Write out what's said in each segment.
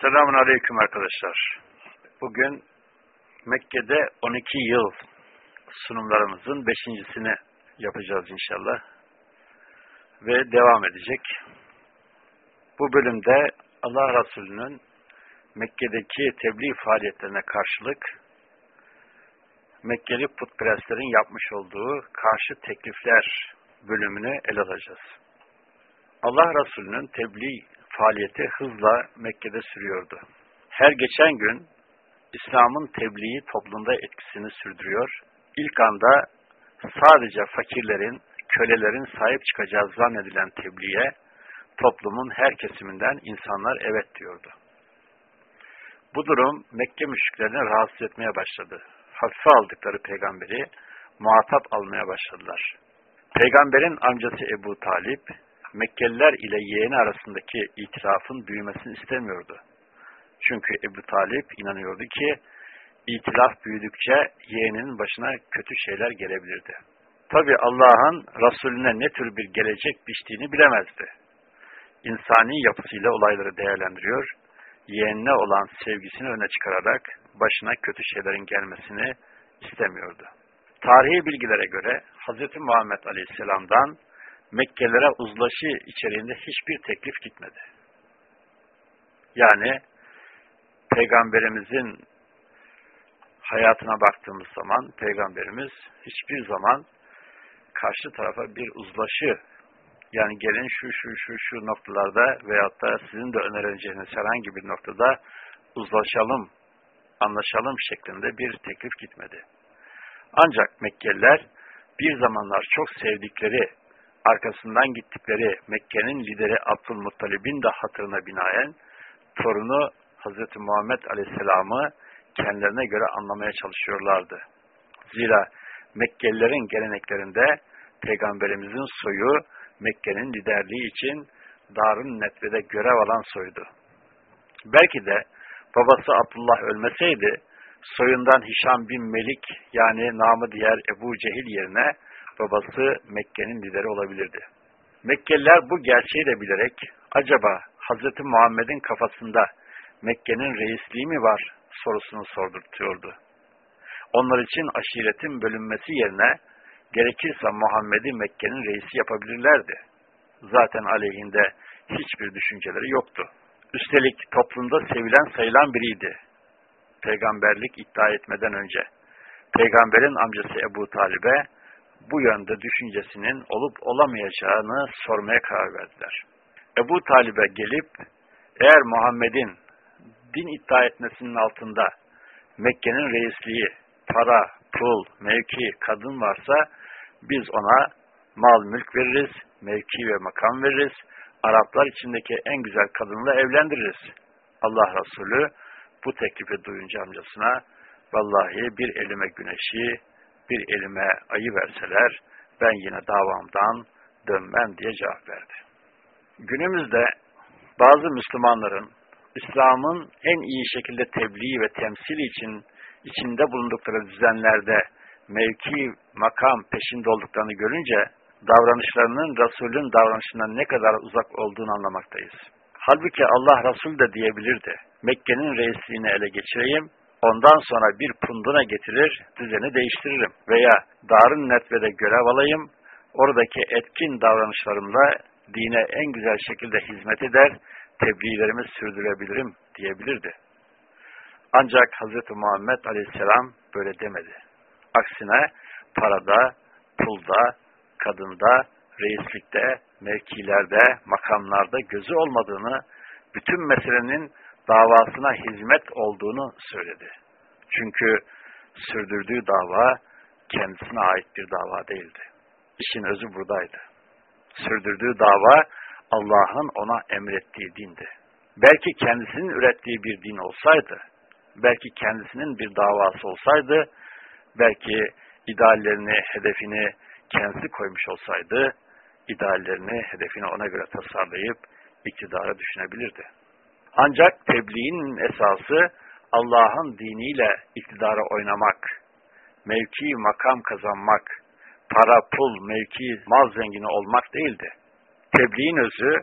Selamun Aleyküm arkadaşlar. Bugün Mekke'de 12 yıl sunumlarımızın beşincisini yapacağız inşallah. Ve devam edecek. Bu bölümde Allah Resulü'nün Mekke'deki tebliğ faaliyetlerine karşılık Mekkeli putperestlerin yapmış olduğu karşı teklifler bölümünü ele alacağız. Allah Resulü'nün tebliğ faaliyeti hızla Mekke'de sürüyordu. Her geçen gün İslam'ın tebliği toplumda etkisini sürdürüyor. İlk anda sadece fakirlerin, kölelerin sahip çıkacağı zannedilen tebliğe toplumun her kesiminden insanlar evet diyordu. Bu durum Mekke müşriklerini rahatsız etmeye başladı. Hafife aldıkları peygamberi muhatap almaya başladılar. Peygamberin amcası Ebu Talip, Mekkeliler ile yeğeni arasındaki itirafın büyümesini istemiyordu. Çünkü Ebu Talip inanıyordu ki, itilaf büyüdükçe yeğeninin başına kötü şeyler gelebilirdi. Tabi Allah'ın Resulüne ne tür bir gelecek biçtiğini bilemezdi. İnsani yapısıyla olayları değerlendiriyor, yeğenine olan sevgisini öne çıkararak başına kötü şeylerin gelmesini istemiyordu. Tarihi bilgilere göre Hz. Muhammed Aleyhisselam'dan Mekkelilere uzlaşı içeriğinde hiçbir teklif gitmedi. Yani Peygamberimizin hayatına baktığımız zaman Peygamberimiz hiçbir zaman karşı tarafa bir uzlaşı yani gelin şu şu şu şu noktalarda veyahut da sizin de önereceğiniz herhangi bir noktada uzlaşalım, anlaşalım şeklinde bir teklif gitmedi. Ancak Mekkeliler bir zamanlar çok sevdikleri arkasından gittikleri Mekke'nin lideri Abdülmuttalib'in de hatırına binaen torunu Hz. Muhammed Aleyhisselam'ı kendilerine göre anlamaya çalışıyorlardı. Zira Mekkelilerin geleneklerinde Peygamberimizin soyu Mekke'nin liderliği için Darun Netve'de görev alan soydu. Belki de babası Abdullah ölmeseydi soyundan Hişam bin Melik yani namı diğer Ebu Cehil yerine babası Mekke'nin lideri olabilirdi. Mekkeliler bu gerçeği de bilerek acaba Hz. Muhammed'in kafasında Mekke'nin reisliği mi var sorusunu sordurtuyordu. Onlar için aşiretin bölünmesi yerine gerekirse Muhammed'i Mekke'nin reisi yapabilirlerdi. Zaten aleyhinde hiçbir düşünceleri yoktu. Üstelik toplumda sevilen sayılan biriydi. Peygamberlik iddia etmeden önce. Peygamberin amcası Ebu Talib'e bu yönde düşüncesinin olup olamayacağını sormaya karar verdiler. Ebu Talib'e gelip eğer Muhammed'in din iddia etmesinin altında Mekke'nin reisliği, para, pul, mevki, kadın varsa biz ona mal mülk veririz, mevki ve makam veririz, Araplar içindeki en güzel kadınla evlendiririz. Allah Resulü bu teklifi duyunca amcasına vallahi bir elime güneşi, bir elime ayı verseler ben yine davamdan dönmem diye cevap verdi. Günümüzde bazı Müslümanların İslam'ın en iyi şekilde tebliğ ve temsili için içinde bulundukları düzenlerde mevki, makam peşinde olduklarını görünce davranışlarının Resul'ün davranışından ne kadar uzak olduğunu anlamaktayız. Halbuki Allah Resul de diyebilirdi. Mekke'nin reisliğini ele geçireyim, Ondan sonra bir punduna getirir, düzeni değiştiririm. Veya Darın Netve'de görev alayım, oradaki etkin davranışlarımla dine en güzel şekilde hizmet eder, tebliğlerimi sürdürebilirim diyebilirdi. Ancak Hz. Muhammed Aleyhisselam böyle demedi. Aksine parada, pulda, kadında, reislikte, mevkilerde, makamlarda gözü olmadığını, bütün meselenin davasına hizmet olduğunu söyledi. Çünkü sürdürdüğü dava kendisine ait bir dava değildi. İşin özü buradaydı. Sürdürdüğü dava Allah'ın ona emrettiği dindi. Belki kendisinin ürettiği bir din olsaydı, belki kendisinin bir davası olsaydı, belki ideallerini, hedefini kendisi koymuş olsaydı, ideallerini, hedefini ona göre tasarlayıp iktidara düşünebilirdi. Ancak tebliğin esası Allah'ın diniyle iktidara oynamak, mevki makam kazanmak, para, pul, mevki, mal zengini olmak değildi. Tebliğin özü,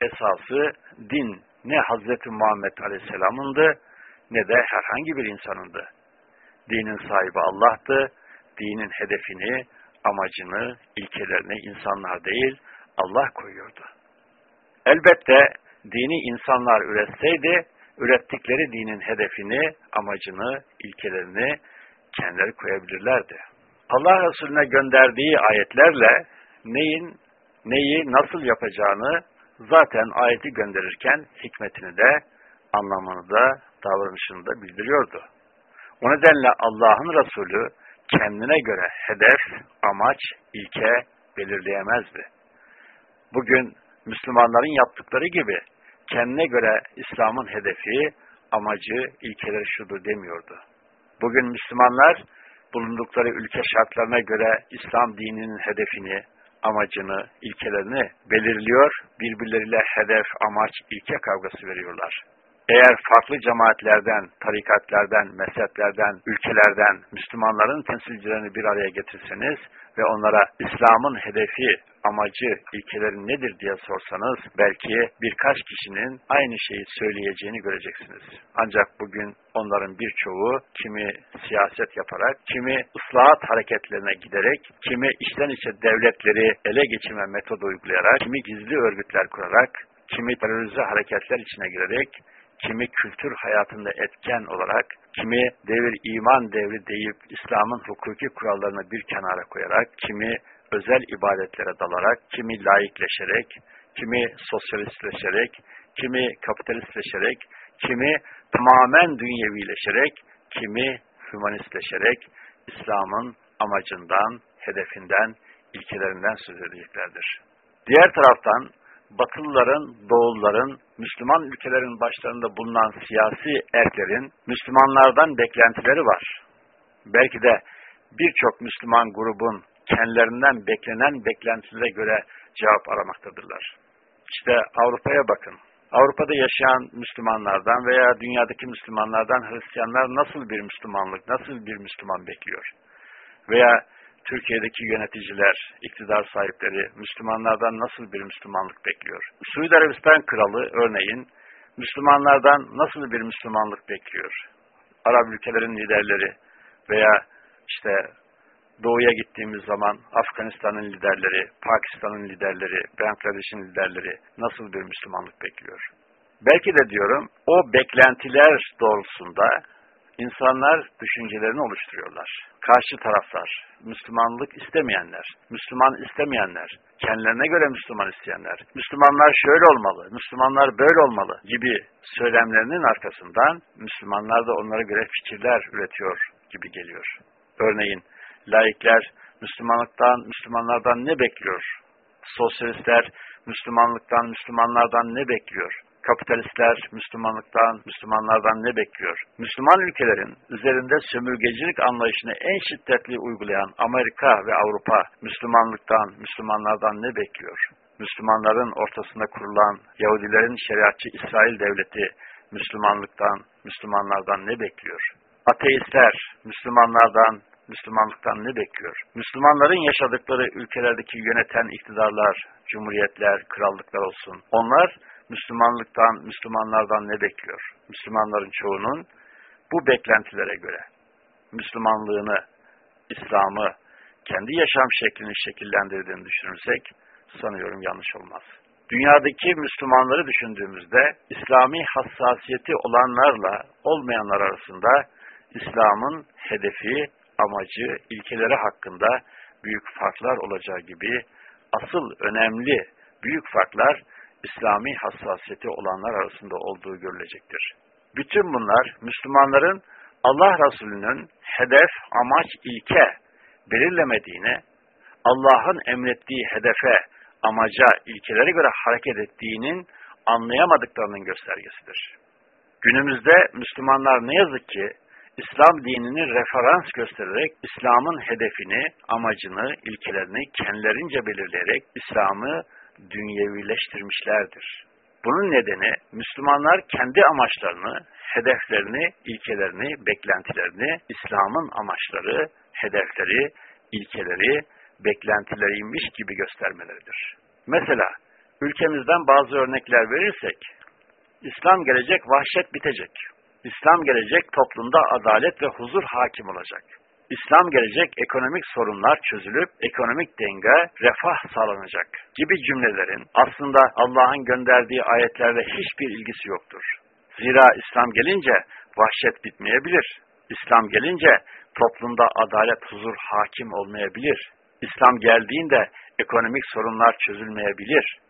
esası din ne Hazreti Muhammed Aleyhisselam'ındı ne de herhangi bir insanındı. Dinin sahibi Allah'tı. Dinin hedefini, amacını, ilkelerini insanlar değil Allah koyuyordu. Elbette dini insanlar üretseydi, ürettikleri dinin hedefini, amacını, ilkelerini kendileri koyabilirlerdi. Allah Resulüne gönderdiği ayetlerle neyin, neyi nasıl yapacağını zaten ayeti gönderirken hikmetini de, anlamını da, davranışını da bildiriyordu. O nedenle Allah'ın Resulü kendine göre hedef, amaç, ilke belirleyemezdi. Bugün Müslümanların yaptıkları gibi kendine göre İslam'ın hedefi, amacı, ilkeleri şudur demiyordu. Bugün Müslümanlar bulundukları ülke şartlarına göre İslam dininin hedefini, amacını, ilkelerini belirliyor, birbirleriyle hedef, amaç, ilke kavgası veriyorlar. Eğer farklı cemaatlerden, tarikatlerden, mezheplerden, ülkelerden Müslümanların temsilcilerini bir araya getirseniz ve onlara İslam'ın hedefi, amacı, ilkeleri nedir diye sorsanız belki birkaç kişinin aynı şeyi söyleyeceğini göreceksiniz. Ancak bugün onların birçoğu kimi siyaset yaparak, kimi ıslahat hareketlerine giderek, kimi içten içe devletleri ele geçirme metodu uygulayarak, kimi gizli örgütler kurarak, kimi terörize hareketler içine girerek, kimi kültür hayatında etken olarak, kimi devir iman devri deyip İslam'ın hukuki kurallarını bir kenara koyarak, kimi özel ibadetlere dalarak, kimi laikleşerek, kimi sosyalistleşerek, kimi kapitalistleşerek, kimi tamamen dünyevileşerek, kimi hümanistleşerek İslam'ın amacından, hedefinden, ilkelerinden söz edeceklerdir. Diğer taraftan Batılıların, Doğulların, Müslüman ülkelerin başlarında bulunan siyasi erklerin Müslümanlardan beklentileri var. Belki de birçok Müslüman grubun kendilerinden beklenen beklentilere göre cevap aramaktadırlar. İşte Avrupa'ya bakın. Avrupa'da yaşayan Müslümanlardan veya dünyadaki Müslümanlardan Hristiyanlar nasıl bir Müslümanlık, nasıl bir Müslüman bekliyor? Veya Türkiye'deki yöneticiler, iktidar sahipleri Müslümanlardan nasıl bir Müslümanlık bekliyor? Suudi Arabistan kralı örneğin Müslümanlardan nasıl bir Müslümanlık bekliyor? Arap ülkelerin liderleri veya işte doğuya gittiğimiz zaman Afganistan'ın liderleri, Pakistan'ın liderleri, Bangladeş'in liderleri nasıl bir Müslümanlık bekliyor? Belki de diyorum o beklentiler doğrultusunda insanlar düşüncelerini oluşturuyorlar. Karşı taraflar, Müslümanlık istemeyenler, Müslüman istemeyenler, kendilerine göre Müslüman isteyenler, Müslümanlar şöyle olmalı, Müslümanlar böyle olmalı gibi söylemlerinin arkasından Müslümanlar da onlara göre fikirler üretiyor gibi geliyor. Örneğin laikler Müslümanlıktan, Müslümanlardan ne bekliyor? Sosyalistler Müslümanlıktan, Müslümanlardan ne bekliyor? Kapitalistler Müslümanlıktan, Müslümanlardan ne bekliyor? Müslüman ülkelerin üzerinde sömürgecilik anlayışını en şiddetli uygulayan Amerika ve Avrupa Müslümanlıktan, Müslümanlardan ne bekliyor? Müslümanların ortasında kurulan Yahudilerin şeriatçı İsrail devleti Müslümanlıktan, Müslümanlardan ne bekliyor? Ateistler Müslümanlardan, Müslümanlıktan ne bekliyor? Müslümanların yaşadıkları ülkelerdeki yöneten iktidarlar, cumhuriyetler, krallıklar olsun. Onlar Müslümanlıktan, Müslümanlardan ne bekliyor? Müslümanların çoğunun bu beklentilere göre Müslümanlığını, İslam'ı, kendi yaşam şeklini şekillendirdiğini düşünürsek sanıyorum yanlış olmaz. Dünyadaki Müslümanları düşündüğümüzde İslami hassasiyeti olanlarla olmayanlar arasında İslam'ın hedefi, amacı, ilkeleri hakkında büyük farklar olacağı gibi asıl önemli büyük farklar İslami hassasiyeti olanlar arasında olduğu görülecektir. Bütün bunlar Müslümanların Allah Resulü'nün hedef, amaç, ilke belirlemediğini, Allah'ın emrettiği hedefe, amaca, ilkelere göre hareket ettiğinin anlayamadıklarının göstergesidir. Günümüzde Müslümanlar ne yazık ki İslam dinini referans göstererek İslam'ın hedefini, amacını, ilkelerini kendilerince belirleyerek İslam'ı dünyevileştirmişlerdir. Bunun nedeni Müslümanlar kendi amaçlarını, hedeflerini, ilkelerini, beklentilerini İslam'ın amaçları, hedefleri, ilkeleri, beklentileriymiş gibi göstermeleridir. Mesela ülkemizden bazı örnekler verirsek, İslam gelecek, vahşet bitecek. İslam gelecek, toplumda adalet ve huzur hakim olacak. İslam gelecek, ekonomik sorunlar çözülüp ekonomik denge, refah sağlanacak gibi cümlelerin aslında Allah'ın gönderdiği ayetlerle hiçbir ilgisi yoktur. Zira İslam gelince vahşet bitmeyebilir. İslam gelince toplumda adalet, huzur hakim olmayabilir. İslam geldiğinde ekonomik sorunlar çözülmeyebilir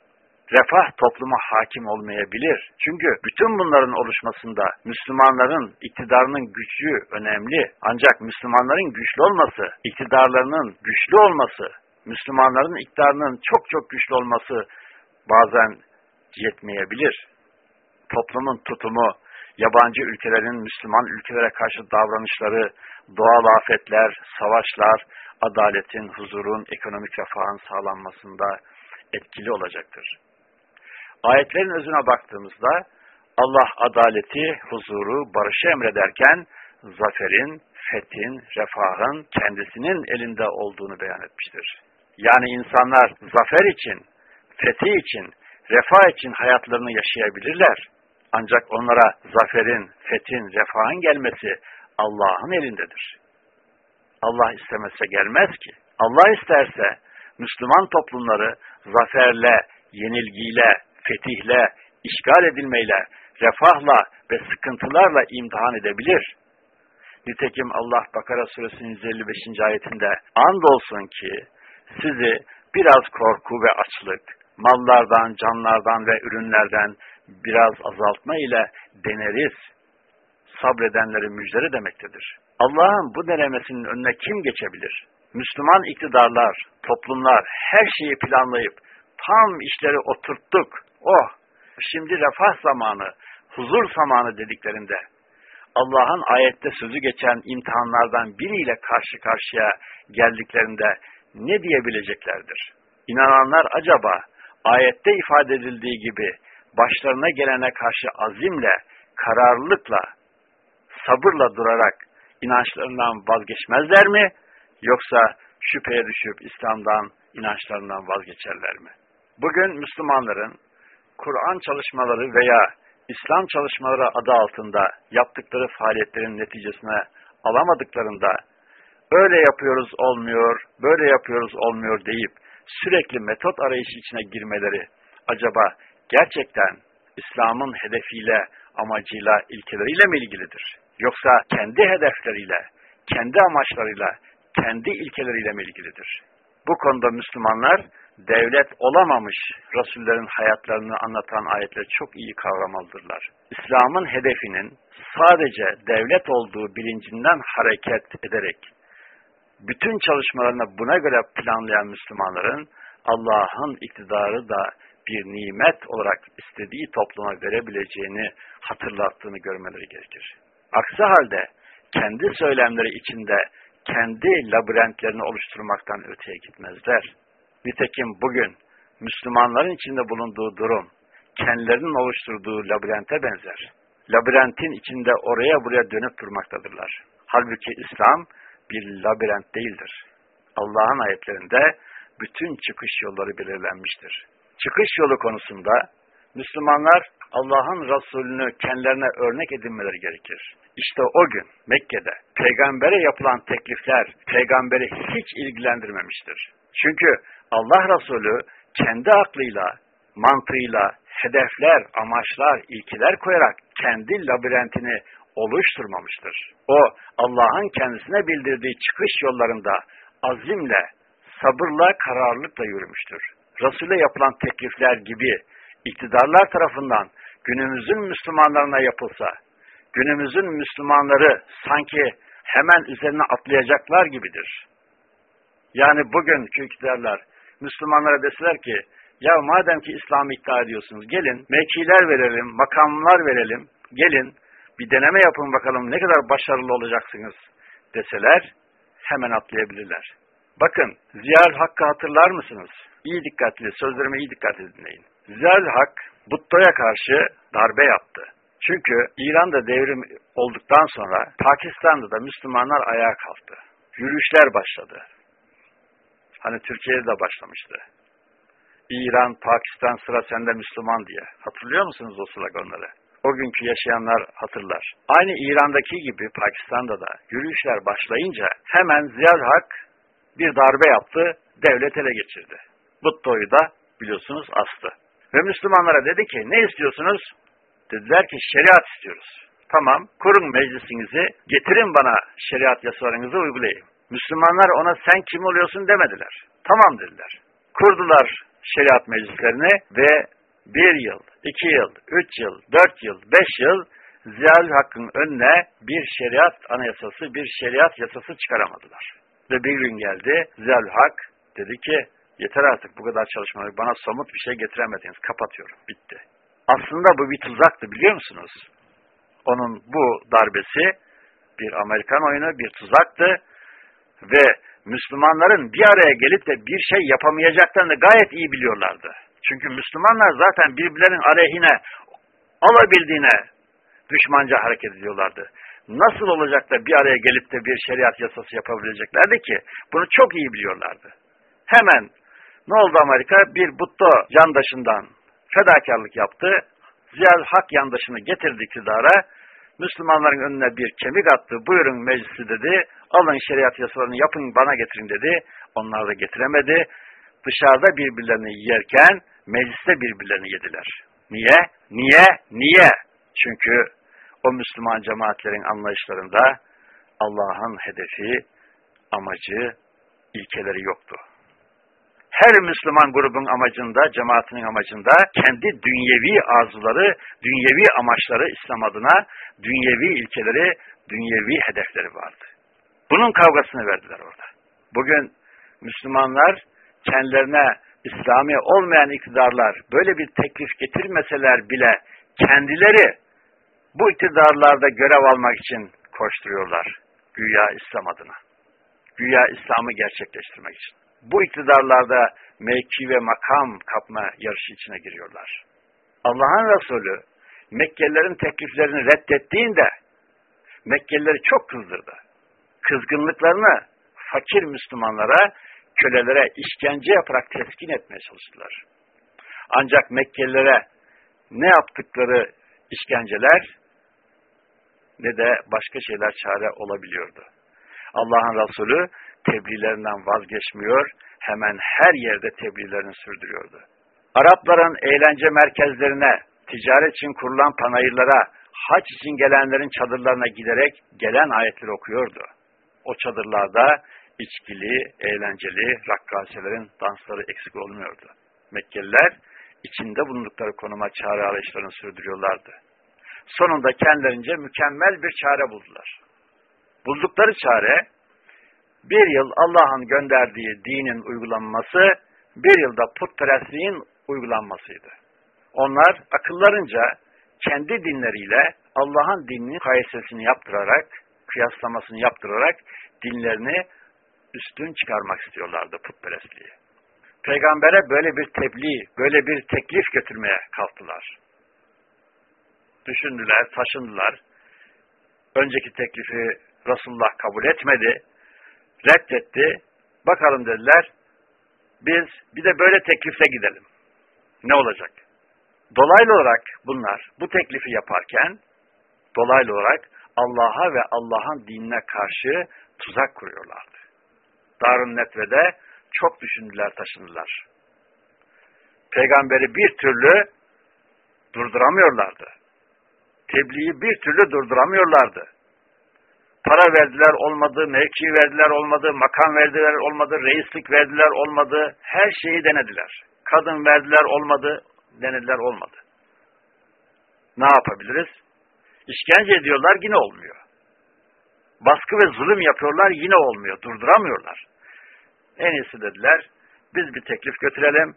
refah topluma hakim olmayabilir. Çünkü bütün bunların oluşmasında Müslümanların iktidarının gücü önemli. Ancak Müslümanların güçlü olması, iktidarlarının güçlü olması, Müslümanların iktidarının çok çok güçlü olması bazen yetmeyebilir. Toplumun tutumu, yabancı ülkelerin Müslüman ülkelere karşı davranışları, doğal afetler, savaşlar, adaletin, huzurun, ekonomik refahın sağlanmasında etkili olacaktır. Ayetlerin özüne baktığımızda Allah adaleti, huzuru, barışı emrederken zaferin, fethin, refahın kendisinin elinde olduğunu beyan etmiştir. Yani insanlar zafer için, fethi için, refah için hayatlarını yaşayabilirler. Ancak onlara zaferin, fethin, refahın gelmesi Allah'ın elindedir. Allah istemezse gelmez ki. Allah isterse Müslüman toplumları zaferle, yenilgiyle, fetihle, işgal edilmeyle, refahla ve sıkıntılarla imtihan edebilir. Nitekim Allah Bakara suresinin 155. ayetinde andolsun ki sizi biraz korku ve açlık, mallardan, canlardan ve ürünlerden biraz azaltma ile deneriz. Sabredenleri müjderi demektedir. Allah'ın bu denemesinin önüne kim geçebilir? Müslüman iktidarlar, toplumlar her şeyi planlayıp tam işleri oturttuk, oh, şimdi refah zamanı, huzur zamanı dediklerinde, Allah'ın ayette sözü geçen imtihanlardan biriyle karşı karşıya geldiklerinde ne diyebileceklerdir? İnananlar acaba ayette ifade edildiği gibi başlarına gelene karşı azimle, kararlılıkla, sabırla durarak inançlarından vazgeçmezler mi? Yoksa şüpheye düşüp İslam'dan, inançlarından vazgeçerler mi? Bugün Müslümanların Kur'an çalışmaları veya İslam çalışmaları adı altında yaptıkları faaliyetlerin neticesine alamadıklarında öyle yapıyoruz olmuyor, böyle yapıyoruz olmuyor deyip sürekli metot arayışı içine girmeleri acaba gerçekten İslam'ın hedefiyle, amacıyla, ilkeleriyle mi ilgilidir? Yoksa kendi hedefleriyle, kendi amaçlarıyla, kendi ilkeleriyle mi ilgilidir? Bu konuda Müslümanlar devlet olamamış Resullerin hayatlarını anlatan ayetleri çok iyi kavramalıdırlar. İslam'ın hedefinin sadece devlet olduğu bilincinden hareket ederek bütün çalışmalarını buna göre planlayan Müslümanların Allah'ın iktidarı da bir nimet olarak istediği topluma verebileceğini hatırlattığını görmeleri gerekir. Aksi halde kendi söylemleri içinde kendi labirentlerini oluşturmaktan öteye gitmezler. Nitekim bugün Müslümanların içinde bulunduğu durum kendilerinin oluşturduğu labirente benzer. Labirentin içinde oraya buraya dönüp durmaktadırlar. Halbuki İslam bir labirent değildir. Allah'ın ayetlerinde bütün çıkış yolları belirlenmiştir. Çıkış yolu konusunda Müslümanlar Allah'ın Resulünü kendilerine örnek edinmeleri gerekir. İşte o gün Mekke'de peygambere yapılan teklifler peygamberi hiç ilgilendirmemiştir. Çünkü Allah Resulü kendi aklıyla, mantığıyla hedefler, amaçlar, ilkiler koyarak kendi labirentini oluşturmamıştır. O Allah'ın kendisine bildirdiği çıkış yollarında azimle, sabırla, kararlılıkla yürümüştür. Resul'e yapılan teklifler gibi iktidarlar tarafından günümüzün Müslümanlarına yapılsa, günümüzün Müslümanları sanki hemen üzerine atlayacaklar gibidir. Yani bugünkü iktidarlar Müslümanlara deseler ki, ya madem ki İslam'ı iddia ediyorsunuz, gelin mevkiler verelim, makamlar verelim, gelin bir deneme yapın bakalım ne kadar başarılı olacaksınız deseler, hemen atlayabilirler. Bakın, Ziyal Hakk'ı hatırlar mısınız? İyi dikkatli, sözlerime iyi dikkat dinleyin. Ziyal Hak, Butto'ya karşı darbe yaptı. Çünkü İran'da devrim olduktan sonra Pakistan'da da Müslümanlar ayağa kalktı. Yürüyüşler başladı. Hani Türkiye'de de başlamıştı. İran, Pakistan sıra sende Müslüman diye. Hatırlıyor musunuz o sloganları? o günkü yaşayanlar hatırlar. Aynı İran'daki gibi Pakistan'da da yürüyüşler başlayınca hemen Ziyal Hak bir darbe yaptı, devlet ele geçirdi. Butto'yu da biliyorsunuz astı. Ve Müslümanlara dedi ki ne istiyorsunuz? Dediler ki şeriat istiyoruz. Tamam kurun meclisinizi getirin bana şeriat yasalarınızı uygulayayım. Müslümanlar ona sen kim oluyorsun demediler. Tamam dediler. Kurdular şeriat meclislerini ve bir yıl, iki yıl, üç yıl, dört yıl, beş yıl Ziyal Hakk'ın önüne bir şeriat anayasası, bir şeriat yasası çıkaramadılar. Ve bir gün geldi Ziyal Hak dedi ki yeter artık bu kadar çalışmayı bana somut bir şey getiremediniz kapatıyorum bitti. Aslında bu bir tuzaktı biliyor musunuz? Onun bu darbesi bir Amerikan oyunu, bir tuzaktı ve Müslümanların bir araya gelip de bir şey yapamayacaklarını gayet iyi biliyorlardı. Çünkü Müslümanlar zaten birbirlerinin aleyhine alabildiğine düşmanca hareket ediyorlardı. Nasıl olacak da bir araya gelip de bir şeriat yasası yapabileceklerdi ki? Bunu çok iyi biliyorlardı. Hemen ne oldu Amerika? Bir Butto yandaşından fedakarlık yaptı. Ziyal Hak yandaşını getirdi iktidara. Müslümanların önüne bir kemik attı. Buyurun meclisi dedi. Alın şeriat yasalarını yapın bana getirin dedi. Onlar da getiremedi. Dışarıda birbirlerini yerken mecliste birbirlerini yediler. Niye? Niye? Niye? Çünkü o Müslüman cemaatlerin anlayışlarında Allah'ın hedefi, amacı, ilkeleri yoktu. Her Müslüman grubun amacında, cemaatinin amacında kendi dünyevi arzuları, dünyevi amaçları İslam adına, dünyevi ilkeleri, dünyevi hedefleri vardı. Bunun kavgasını verdiler orada. Bugün Müslümanlar kendilerine İslami olmayan iktidarlar böyle bir teklif getirmeseler bile kendileri bu iktidarlarda görev almak için koşturuyorlar. Güya İslam adına. Güya İslam'ı gerçekleştirmek için. Bu iktidarlarda mevki ve makam kapma yarışı içine giriyorlar. Allah'ın Resulü Mekkelilerin tekliflerini reddettiğinde Mekkelileri çok kızdırdı. Kızgınlıklarını fakir Müslümanlara, kölelere işkence yaparak teskin etmeye çalıştılar. Ancak Mekkelilere ne yaptıkları işkenceler ne de başka şeyler çare olabiliyordu. Allah'ın Resulü tebliğlerinden vazgeçmiyor, hemen her yerde tebliğlerini sürdürüyordu. Arapların eğlence merkezlerine, ticaret için kurulan panayırlara, haç için gelenlerin çadırlarına giderek gelen ayetleri okuyordu. O çadırlarda içkili, eğlenceli, rakkaselerin dansları eksik olmuyordu. Mekkeliler içinde bulundukları konuma çare arayışlarını sürdürüyorlardı. Sonunda kendilerince mükemmel bir çare buldular. Buldukları çare, bir yıl Allah'ın gönderdiği dinin uygulanması, bir yılda putperestliğin uygulanmasıydı. Onlar akıllarınca kendi dinleriyle Allah'ın dininin kayesesini yaptırarak, kıyaslamasını yaptırarak dinlerini üstün çıkarmak istiyorlardı putperestliği. Peygambere böyle bir tebliğ, böyle bir teklif götürmeye kalktılar. Düşündüler, taşındılar. Önceki teklifi Resulullah kabul etmedi, reddetti. Bakalım dediler, biz bir de böyle teklifle gidelim. Ne olacak? Dolaylı olarak bunlar bu teklifi yaparken, dolaylı olarak Allah'a ve Allah'ın dinine karşı tuzak kuruyorlardı. Darun Netve'de çok düşündüler, taşındılar. Peygamberi bir türlü durduramıyorlardı. Tebliği bir türlü durduramıyorlardı. Para verdiler olmadı, mevki verdiler olmadı, makam verdiler olmadı, reislik verdiler olmadı, her şeyi denediler. Kadın verdiler olmadı, denediler olmadı. Ne yapabiliriz? İşkence ediyorlar yine olmuyor. Baskı ve zulüm yapıyorlar yine olmuyor, durduramıyorlar. En iyisi dediler, biz bir teklif götürelim,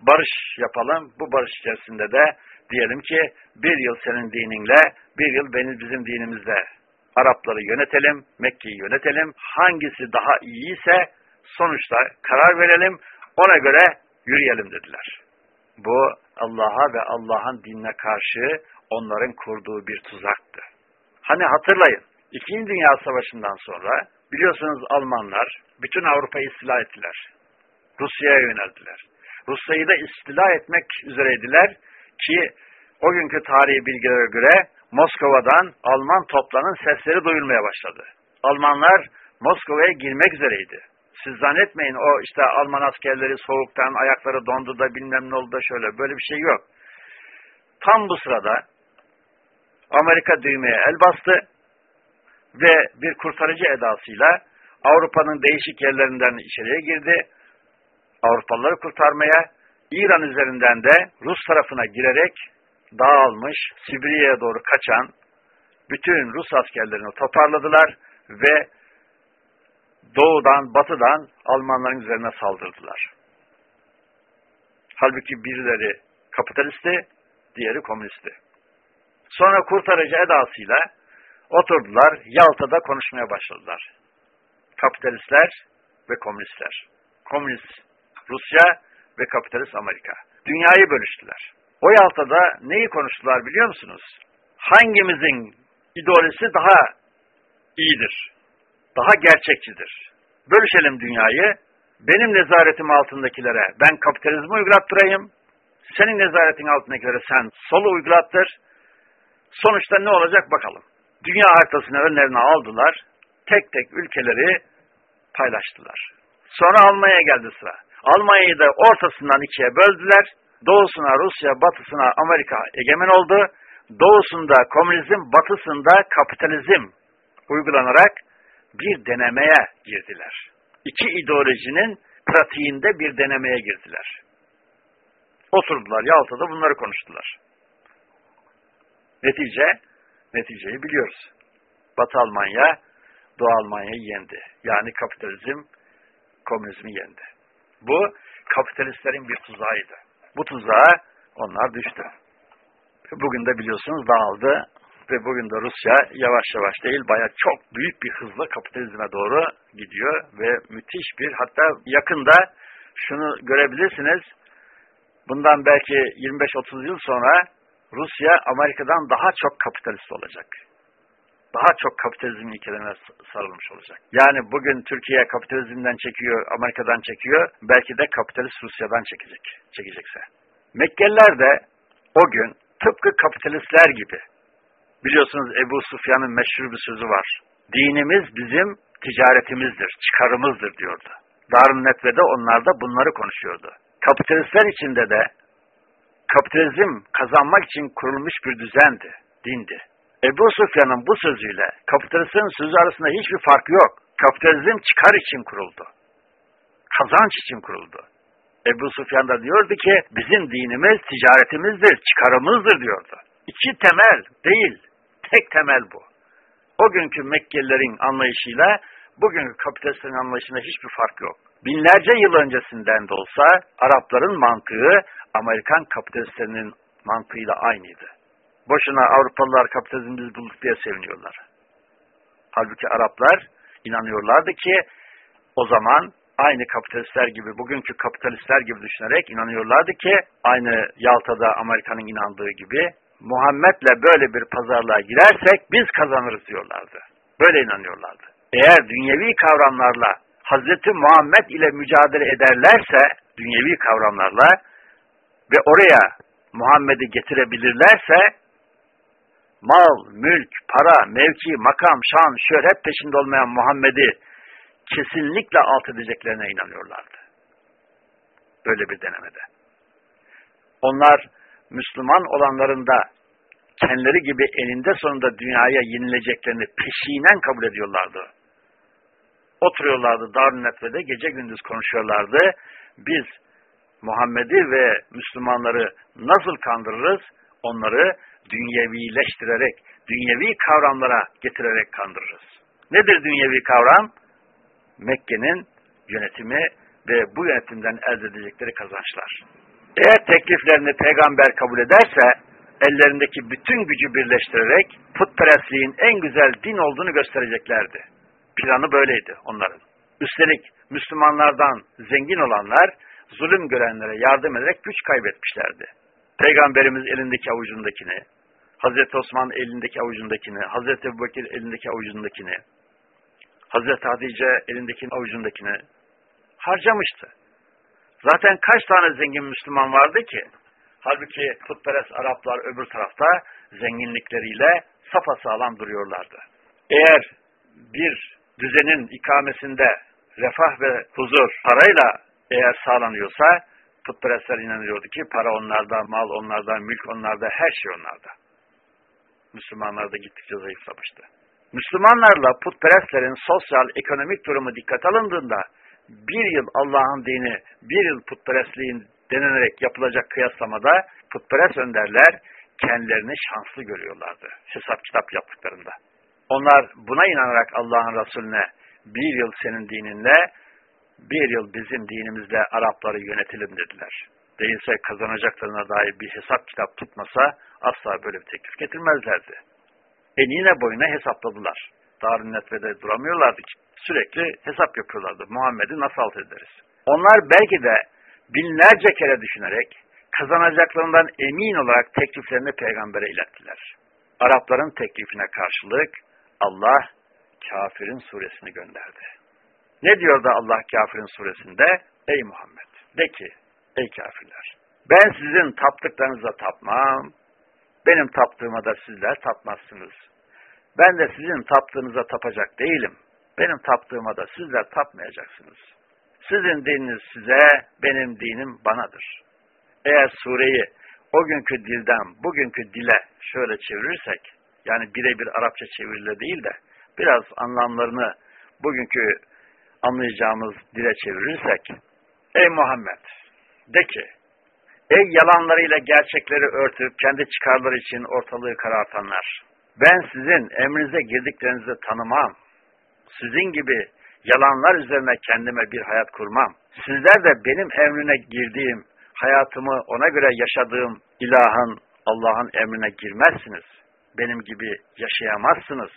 barış yapalım. Bu barış içerisinde de diyelim ki bir yıl senin dininle, bir yıl benim bizim dinimizle Arapları yönetelim, Mekke'yi yönetelim. Hangisi daha iyiyse sonuçta karar verelim, ona göre yürüyelim dediler. Bu Allah'a ve Allah'ın dinine karşı onların kurduğu bir tuzaktı. Hani hatırlayın, İkinci Dünya Savaşı'ndan sonra biliyorsunuz Almanlar bütün Avrupa'yı istila ettiler. Rusya'ya yöneldiler. Rusya'yı da istila etmek üzereydiler ki o günkü tarihi bilgilere göre Moskova'dan Alman toplarının sesleri duyulmaya başladı. Almanlar Moskova'ya girmek üzereydi. Siz zannetmeyin o işte Alman askerleri soğuktan ayakları dondu da bilmem ne oldu da şöyle. Böyle bir şey yok. Tam bu sırada Amerika düğmeye el bastı ve bir kurtarıcı edasıyla Avrupa'nın değişik yerlerinden içeriye girdi. Avrupalıları kurtarmaya, İran üzerinden de Rus tarafına girerek dağılmış, Sibirya'ya doğru kaçan bütün Rus askerlerini toparladılar ve doğudan, batıdan Almanların üzerine saldırdılar. Halbuki birileri kapitalisti, diğeri komünisti. Sonra kurtarıcı edasıyla oturdular, Yalta'da konuşmaya başladılar. Kapitalistler ve komünistler. Komünist Rusya ve kapitalist Amerika. Dünyayı bölüştüler. O Yalta'da neyi konuştular biliyor musunuz? Hangimizin ideolojisi daha iyidir, daha gerçekçidir? Bölüşelim dünyayı, benim nezaretim altındakilere ben kapitalizmi uygulattırayım, senin nezaretin altındakilere sen solu uygulattır, sonuçta ne olacak bakalım. Dünya haritasını önlerine aldılar, tek tek ülkeleri paylaştılar. Sonra Almanya geldi sıra. Almanya'yı da ortasından ikiye böldüler. Doğusuna Rusya, batısına Amerika egemen oldu. Doğusunda komünizm, batısında kapitalizm uygulanarak bir denemeye girdiler. İki ideolojinin pratiğinde bir denemeye girdiler. Oturdular Yalta'da bunları konuştular. Netice, neticeyi biliyoruz. Batı Almanya, Doğu Almanya'yı yendi. Yani kapitalizm komünizmi yendi. Bu kapitalistlerin bir tuzağıydı. Bu tuzağa onlar düştü. Bugün de biliyorsunuz dağıldı ve bugün de Rusya yavaş yavaş değil baya çok büyük bir hızla kapitalizme doğru gidiyor ve müthiş bir hatta yakında şunu görebilirsiniz bundan belki 25-30 yıl sonra Rusya Amerika'dan daha çok kapitalist olacak. Daha çok kapitalizm ilkelerine sarılmış olacak. Yani bugün Türkiye kapitalizmden çekiyor, Amerika'dan çekiyor, belki de kapitalist Rusya'dan çekecek, çekecekse. Mekkeliler de o gün tıpkı kapitalistler gibi, biliyorsunuz Ebu Sufyan'ın meşhur bir sözü var. Dinimiz bizim ticaretimizdir, çıkarımızdır diyordu. Darun Netve'de onlar da bunları konuşuyordu. Kapitalistler içinde de kapitalizm kazanmak için kurulmuş bir düzendi, dindi. Ebu Sufyan'ın bu sözüyle kapitalistin sözü arasında hiçbir fark yok. Kapitalizm çıkar için kuruldu. Kazanç için kuruldu. Ebu Sufyan da diyordu ki bizim dinimiz ticaretimizdir, çıkarımızdır diyordu. İki temel değil, tek temel bu. O günkü Mekkelilerin anlayışıyla bugünkü kapitalistlerin anlayışında hiçbir fark yok. Binlerce yıl öncesinden de olsa Arapların mantığı Amerikan kapitalistlerinin mantığıyla aynıydı. Boşuna Avrupalılar kapitalizmi biz bulduk diye seviniyorlar. Halbuki Araplar inanıyorlardı ki o zaman aynı kapitalistler gibi, bugünkü kapitalistler gibi düşünerek inanıyorlardı ki aynı Yalta'da Amerika'nın inandığı gibi Muhammed'le böyle bir pazarlığa girersek biz kazanırız diyorlardı. Böyle inanıyorlardı. Eğer dünyevi kavramlarla Hazreti Muhammed ile mücadele ederlerse, dünyevi kavramlarla ve oraya Muhammed'i getirebilirlerse mal, mülk, para, mevki, makam, şan, şöhret peşinde olmayan Muhammed'i kesinlikle alt edeceklerine inanıyorlardı. Böyle bir denemede. Onlar Müslüman olanların da kendileri gibi eninde sonunda dünyaya yenileceklerini peşinen kabul ediyorlardı. Oturuyorlardı Darun Netve'de gece gündüz konuşuyorlardı. Biz Muhammed'i ve Müslümanları nasıl kandırırız? Onları dünyevileştirerek, dünyevi kavramlara getirerek kandırırız. Nedir dünyevi kavram? Mekke'nin yönetimi ve bu yönetimden elde edecekleri kazançlar. Eğer tekliflerini peygamber kabul ederse, ellerindeki bütün gücü birleştirerek putperestliğin en güzel din olduğunu göstereceklerdi. Planı böyleydi onların. Üstelik Müslümanlardan zengin olanlar, zulüm görenlere yardım ederek güç kaybetmişlerdi. Peygamberimiz elindeki avucundakini, Hazreti Osman elindeki avucundakini, Hazreti Ebubekir elindeki avucundakini, Hazreti Hatice elindeki avucundakini harcamıştı. Zaten kaç tane zengin Müslüman vardı ki? Halbuki putperest Araplar öbür tarafta zenginlikleriyle sapasağlam duruyorlardı. Eğer bir düzenin ikamesinde refah ve huzur parayla eğer sağlanıyorsa putperestler inanıyordu ki para onlarda, mal onlarda, mülk onlarda, her şey onlarda. Müslümanlar da gittikçe zayıflamıştı. Müslümanlarla putperestlerin sosyal, ekonomik durumu dikkat alındığında bir yıl Allah'ın dini, bir yıl putperestliğin denenerek yapılacak kıyaslamada putperest önderler kendilerini şanslı görüyorlardı hesap kitap yaptıklarında. Onlar buna inanarak Allah'ın Resulüne bir yıl senin dininle, bir yıl bizim dinimizle Arapları yönetelim dediler. Değilse kazanacaklarına dair bir hesap kitap tutmasa asla böyle bir teklif getirmezlerdi. Enine boyuna hesapladılar. Darun Netve'de duramıyorlardı ki. Sürekli hesap yapıyorlardı. Muhammed'i nasıl alt ederiz? Onlar belki de binlerce kere düşünerek kazanacaklarından emin olarak tekliflerini peygambere ilettiler. Arapların teklifine karşılık Allah kafirin suresini gönderdi. Ne diyor da Allah kafirin suresinde? Ey Muhammed de ki ey kafirler ben sizin taptıklarınıza tapmam, benim taptığıma da sizler tapmazsınız. Ben de sizin taptığınıza tapacak değilim. Benim taptığıma da sizler tapmayacaksınız. Sizin dininiz size, benim dinim banadır. Eğer sureyi o günkü dilden bugünkü dile şöyle çevirirsek, yani birebir Arapça çeviriyle değil de biraz anlamlarını bugünkü anlayacağımız dile çevirirsek, Ey Muhammed, de ki, ey yalanlarıyla gerçekleri örtüp kendi çıkarları için ortalığı karartanlar, ben sizin emrinize girdiklerinizi tanımam, sizin gibi yalanlar üzerine kendime bir hayat kurmam, sizler de benim emrine girdiğim, hayatımı ona göre yaşadığım ilahın, Allah'ın emrine girmezsiniz. Benim gibi yaşayamazsınız.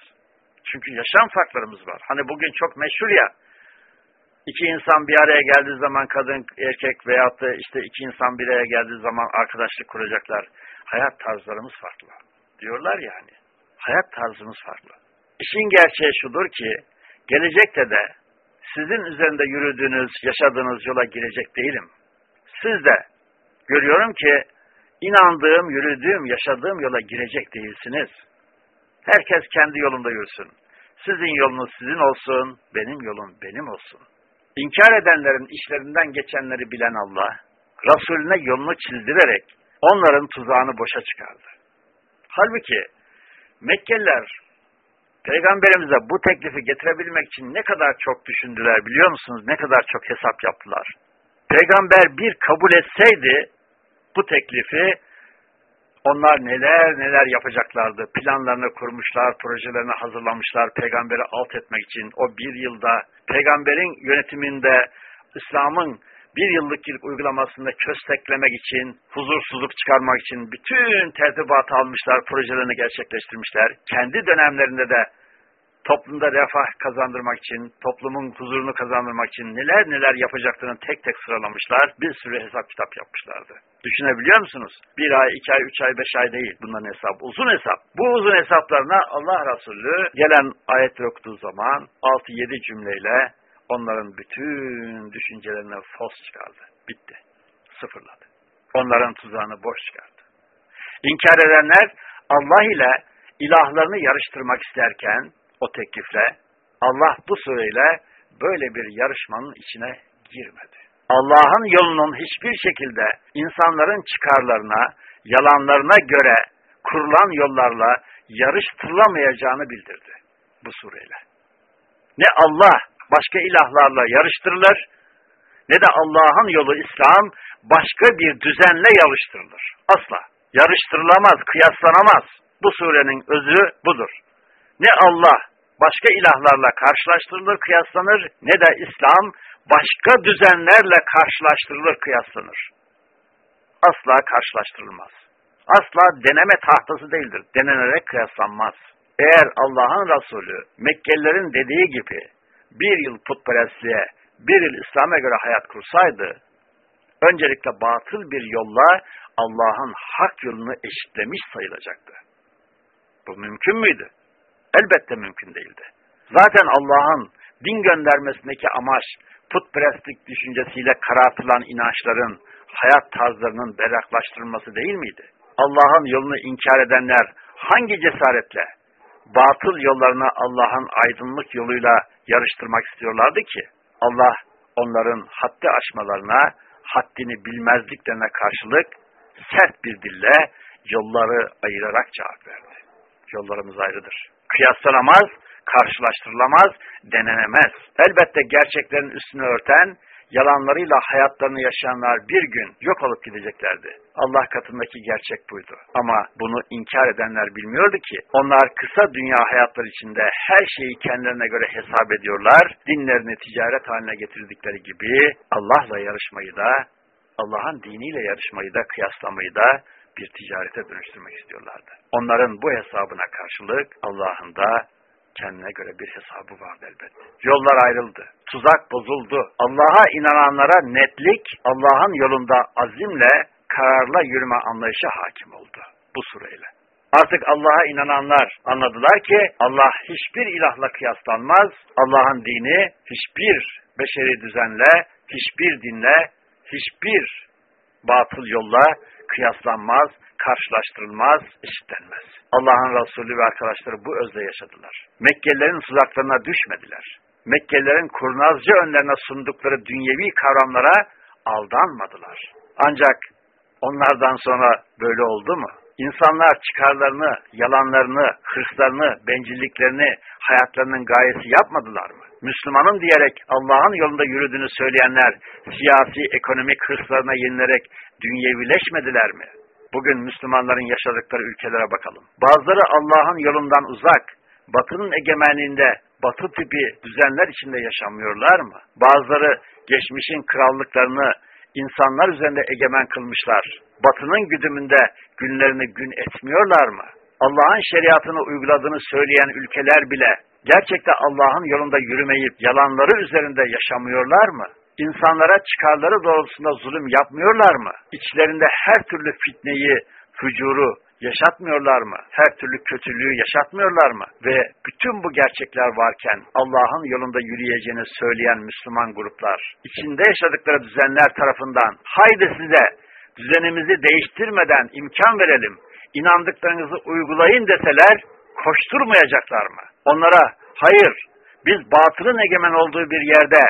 Çünkü yaşam farklarımız var. Hani bugün çok meşhur ya, iki insan bir araya geldiği zaman kadın, erkek veyahut da işte iki insan bir araya geldiği zaman arkadaşlık kuracaklar. Hayat tarzlarımız farklı. Diyorlar yani. Hayat tarzımız farklı. İşin gerçeği şudur ki, gelecekte de sizin üzerinde yürüdüğünüz, yaşadığınız yola girecek değilim. Siz de görüyorum ki inandığım, yürüdüğüm, yaşadığım yola girecek değilsiniz. Herkes kendi yolunda yürüsün. Sizin yolunuz sizin olsun, benim yolum benim olsun. İnkar edenlerin işlerinden geçenleri bilen Allah, Resulüne yolunu çizdirerek onların tuzağını boşa çıkardı. Halbuki Mekkeliler Peygamberimize bu teklifi getirebilmek için ne kadar çok düşündüler biliyor musunuz? Ne kadar çok hesap yaptılar. Peygamber bir kabul etseydi bu teklifi onlar neler neler yapacaklardı. Planlarını kurmuşlar, projelerini hazırlamışlar peygamberi alt etmek için. O bir yılda peygamberin yönetiminde İslam'ın bir yıllık ilk uygulamasında kösteklemek için, huzursuzluk çıkarmak için bütün tertibatı almışlar, projelerini gerçekleştirmişler. Kendi dönemlerinde de toplumda refah kazandırmak için, toplumun huzurunu kazandırmak için neler neler yapacaklarını tek tek sıralamışlar. Bir sürü hesap kitap yapmışlardı. Düşünebiliyor musunuz? Bir ay, iki ay, üç ay, beş ay değil bunların hesabı. Uzun hesap. Bu uzun hesaplarına Allah Resulü gelen ayetleri okuduğu zaman 6-7 cümleyle onların bütün düşüncelerine fos çıkardı. Bitti. Sıfırladı. Onların tuzağını boş çıkardı. İnkar edenler Allah ile ilahlarını yarıştırmak isterken o teklifle Allah bu sureyle böyle bir yarışmanın içine girmedi. Allah'ın yolunun hiçbir şekilde insanların çıkarlarına, yalanlarına göre kurulan yollarla yarıştırılamayacağını bildirdi bu sureyle. Ne Allah başka ilahlarla yarıştırılır, ne de Allah'ın yolu İslam başka bir düzenle yarıştırılır. Asla. Yarıştırılamaz, kıyaslanamaz. Bu surenin özü budur. Ne Allah başka ilahlarla karşılaştırılır, kıyaslanır, ne de İslam başka düzenlerle karşılaştırılır, kıyaslanır. Asla karşılaştırılmaz. Asla deneme tahtası değildir. Denenerek kıyaslanmaz. Eğer Allah'ın Resulü Mekkelilerin dediği gibi bir yıl putperestliğe, bir yıl İslam'a göre hayat kursaydı, öncelikle batıl bir yolla Allah'ın hak yolunu eşitlemiş sayılacaktı. Bu mümkün müydü? Elbette mümkün değildi. Zaten Allah'ın din göndermesindeki amaç putperestlik düşüncesiyle karartılan inançların hayat tarzlarının berraklaştırılması değil miydi? Allah'ın yolunu inkar edenler hangi cesaretle batıl yollarını Allah'ın aydınlık yoluyla yarıştırmak istiyorlardı ki? Allah onların haddi aşmalarına, haddini bilmezliklerine karşılık sert bir dille yolları ayırarak cevap verdi. Yollarımız ayrıdır. Kıyaslanamaz, karşılaştırılamaz, denenemez. Elbette gerçeklerin üstünü örten, yalanlarıyla hayatlarını yaşayanlar bir gün yok olup gideceklerdi. Allah katındaki gerçek buydu. Ama bunu inkar edenler bilmiyordu ki, onlar kısa dünya hayatları içinde her şeyi kendilerine göre hesap ediyorlar, dinlerini ticaret haline getirdikleri gibi Allah'la yarışmayı da, Allah'ın diniyle yarışmayı da, kıyaslamayı da bir ticarete dönüştürmek istiyorlardı. Onların bu hesabına karşılık Allah'ın da kendine göre bir hesabı vardı elbette. Yollar ayrıldı. Tuzak bozuldu. Allah'a inananlara netlik, Allah'ın yolunda azimle, kararla yürüme anlayışı hakim oldu bu sureyle. Artık Allah'a inananlar anladılar ki Allah hiçbir ilahla kıyaslanmaz. Allah'ın dini hiçbir beşeri düzenle, hiçbir dinle, hiçbir batıl yolla kıyaslanmaz, karşılaştırılmaz, eşitlenmez. Allah'ın Resulü ve arkadaşları bu özle yaşadılar. Mekkelilerin tuzaklarına düşmediler. Mekkelilerin kurnazca önlerine sundukları dünyevi kavramlara aldanmadılar. Ancak onlardan sonra böyle oldu mu? İnsanlar çıkarlarını, yalanlarını, hırslarını, bencilliklerini hayatlarının gayesi yapmadılar mı? Müslümanın diyerek Allah'ın yolunda yürüdüğünü söyleyenler siyasi, ekonomik hırslarına yenilerek dünyevileşmediler mi? Bugün Müslümanların yaşadıkları ülkelere bakalım. Bazıları Allah'ın yolundan uzak, batının egemenliğinde, batı tipi düzenler içinde yaşamıyorlar mı? Bazıları geçmişin krallıklarını insanlar üzerinde egemen kılmışlar. Batının güdümünde günlerini gün etmiyorlar mı? Allah'ın şeriatını uyguladığını söyleyen ülkeler bile gerçekten Allah'ın yolunda yürümeyip yalanları üzerinde yaşamıyorlar mı? İnsanlara çıkarları doğrultusunda zulüm yapmıyorlar mı? İçlerinde her türlü fitneyi, fücuru yaşatmıyorlar mı? Her türlü kötülüğü yaşatmıyorlar mı? Ve bütün bu gerçekler varken Allah'ın yolunda yürüyeceğini söyleyen Müslüman gruplar, içinde yaşadıkları düzenler tarafından haydi size düzenimizi değiştirmeden imkan verelim, inandıklarınızı uygulayın deseler koşturmayacaklar mı? Onlara hayır biz batılın egemen olduğu bir yerde